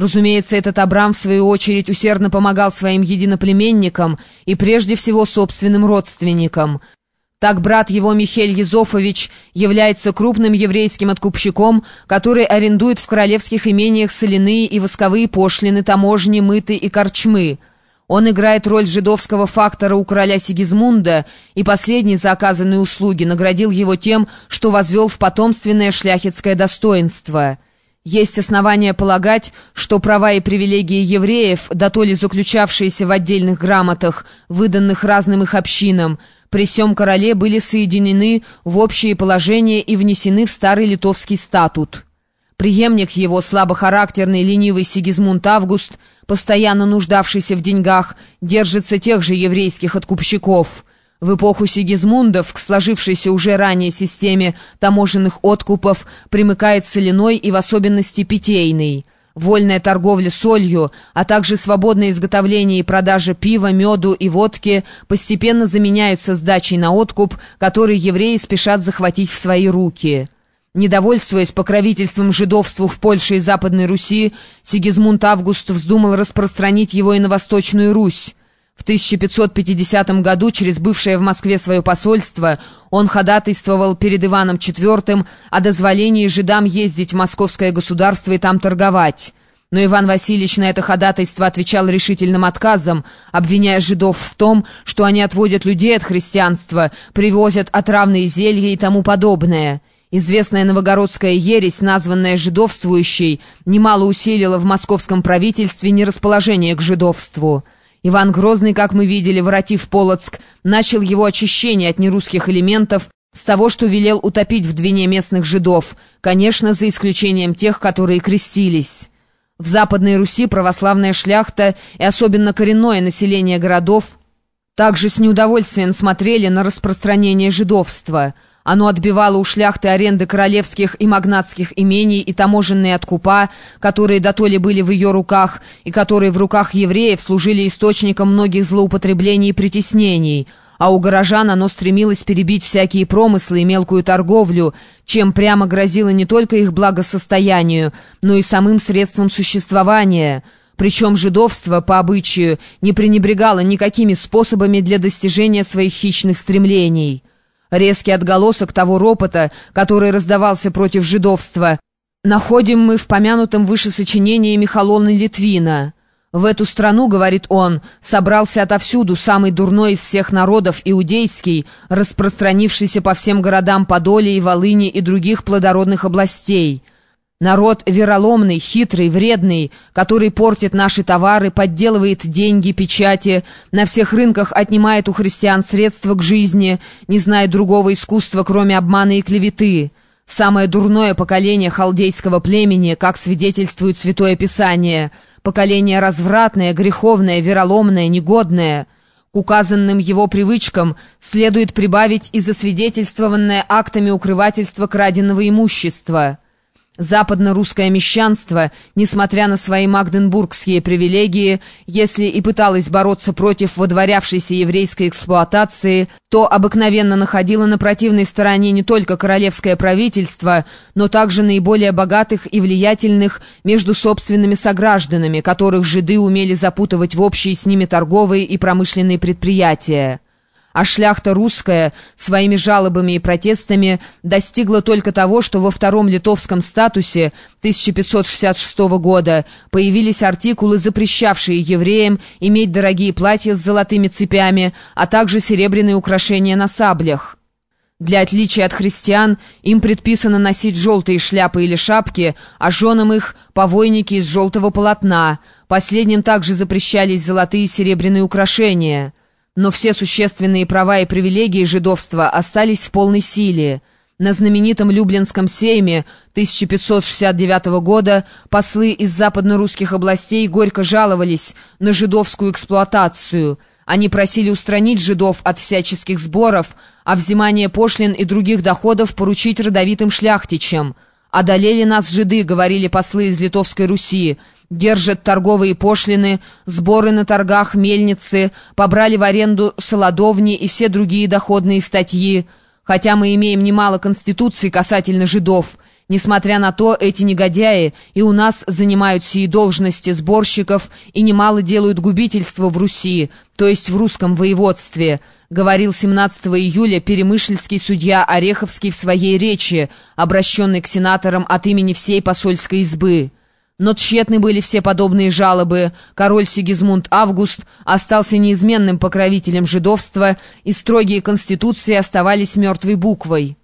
Разумеется, этот Абрам, в свою очередь, усердно помогал своим единоплеменникам и прежде всего собственным родственникам. Так брат его Михель Езофович является крупным еврейским откупщиком, который арендует в королевских имениях соляные и восковые пошлины, таможни, мыты и корчмы. Он играет роль жидовского фактора у короля Сигизмунда, и последний за оказанные услуги наградил его тем, что возвел в потомственное шляхетское достоинство – есть основания полагать, что права и привилегии евреев, дотоле заключавшиеся в отдельных грамотах, выданных разным их общинам, при сём короле были соединены в общее положение и внесены в старый литовский статут. Приемник его, слабохарактерный, ленивый Сигизмунд Август, постоянно нуждавшийся в деньгах, держится тех же еврейских откупщиков – в эпоху Сигизмундов к сложившейся уже ранее системе таможенных откупов примыкает соляной и в особенности питейный. Вольная торговля солью, а также свободное изготовление и продажа пива, меду и водки постепенно заменяются сдачей на откуп, который евреи спешат захватить в свои руки. Недовольствуясь покровительством жидовству в Польше и Западной Руси, Сигизмунд Август вздумал распространить его и на Восточную Русь. В 1550 году через бывшее в Москве свое посольство он ходатайствовал перед Иваном IV о дозволении жидам ездить в московское государство и там торговать. Но Иван Васильевич на это ходатайство отвечал решительным отказом, обвиняя жидов в том, что они отводят людей от христианства, привозят отравные зелья и тому подобное. Известная новогородская ересь, названная жидовствующей, немало усилила в московском правительстве нерасположение к жидовству. Иван Грозный, как мы видели, воротив Полоцк, начал его очищение от нерусских элементов с того, что велел утопить в Двине местных жидов, конечно, за исключением тех, которые крестились. В Западной Руси православная шляхта и особенно коренное население городов также с неудовольствием смотрели на распространение жидовства – оно отбивало у шляхты аренды королевских и магнатских имений и таможенные откупа, которые дотоле были в ее руках, и которые в руках евреев служили источником многих злоупотреблений и притеснений, а у горожан оно стремилось перебить всякие промыслы и мелкую торговлю, чем прямо грозило не только их благосостоянию, но и самым средством существования – причем жидовство, по обычаю, не пренебрегало никакими способами для достижения своих хищных стремлений. Резкий отголосок того ропота, который раздавался против жидовства, находим мы в помянутом выше сочинении Михалона Литвина. «В эту страну, — говорит он, — собрался отовсюду самый дурной из всех народов иудейский, распространившийся по всем городам Подолия и Волыни и других плодородных областей». Народ вероломный, хитрый, вредный, который портит наши товары, подделывает деньги, печати, на всех рынках отнимает у христиан средства к жизни, не зная другого искусства, кроме обмана и клеветы. Самое дурное поколение халдейского племени, как свидетельствует Святое Писание. Поколение развратное, греховное, вероломное, негодное. К указанным его привычкам следует прибавить и засвидетельствованное актами укрывательства краденого имущества. Западно-русское мещанство, несмотря на свои магденбургские привилегии, если и пыталось бороться против водворявшейся еврейской эксплуатации, то обыкновенно находило на противной стороне не только королевское правительство, но также наиболее богатых и влиятельных между собственными согражданами, которых жиды умели запутывать в общие с ними торговые и промышленные предприятия а шляхта русская своими жалобами и протестами достигла только того, что во втором литовском статусе 1566 года появились артикулы, запрещавшие евреям иметь дорогие платья с золотыми цепями, а также серебряные украшения на саблях. Для отличия от христиан им предписано носить желтые шляпы или шапки, а женам их – повойники из желтого полотна. Последним также запрещались золотые и серебряные украшения – но все существенные права и привилегии жидовства остались в полной силе. На знаменитом Люблинском сейме 1569 года послы из западно-русских областей горько жаловались на жидовскую эксплуатацию. Они просили устранить жидов от всяческих сборов, а взимание пошлин и других доходов поручить родовитым шляхтичам. «Одолели нас жиды», — говорили послы из Литовской Руси, — держат торговые пошлины, сборы на торгах, мельницы, побрали в аренду солодовни и все другие доходные статьи. Хотя мы имеем немало конституций касательно жидов, Несмотря на то, эти негодяи и у нас занимают сии должности сборщиков и немало делают губительства в Руси, то есть в русском воеводстве, говорил 17 июля перемышльский судья Ореховский в своей речи, обращенной к сенаторам от имени всей посольской избы. Но тщетны были все подобные жалобы. Король Сигизмунд Август остался неизменным покровителем жидовства, и строгие конституции оставались мертвой буквой.